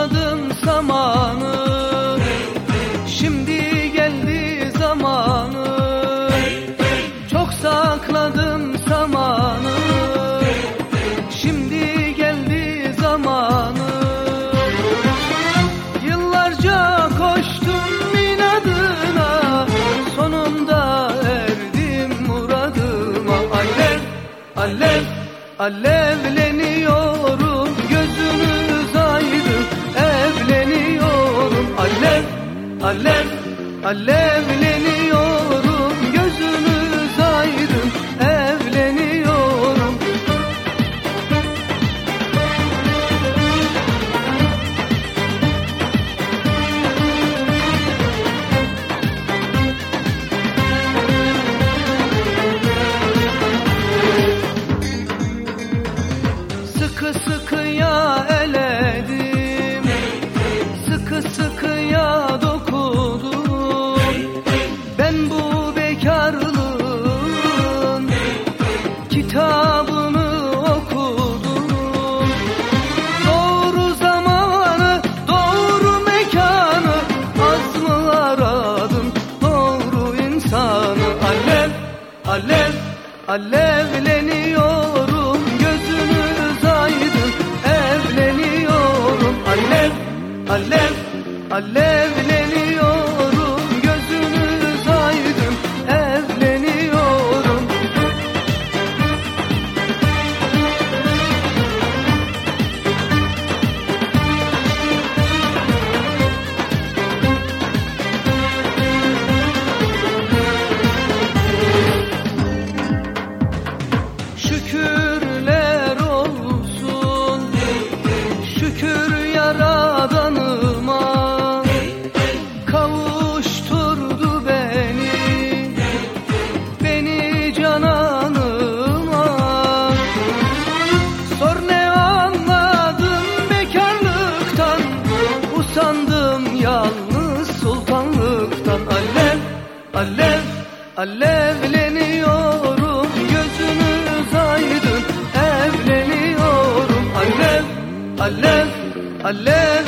sakladım zamanı. Şimdi geldi zamanı. Çok sakladım zamanı. Şimdi geldi zamanı. Yıllarca koştum inadına. Sonunda erdim muradıma. Alev, alev, alevleniyorum alevleniyorum Kitabını okudum. Doğru zamanı, doğru mekanı Az mı aradım. Doğru insanı. Alev, alev, alevleniyorum. Gözünüz aydın evleniyorum. Alev, alev, alevleniyorum alevleniyorum Gözünüz aydın. Evleniyorum. Alev, alev, alev